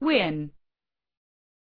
win.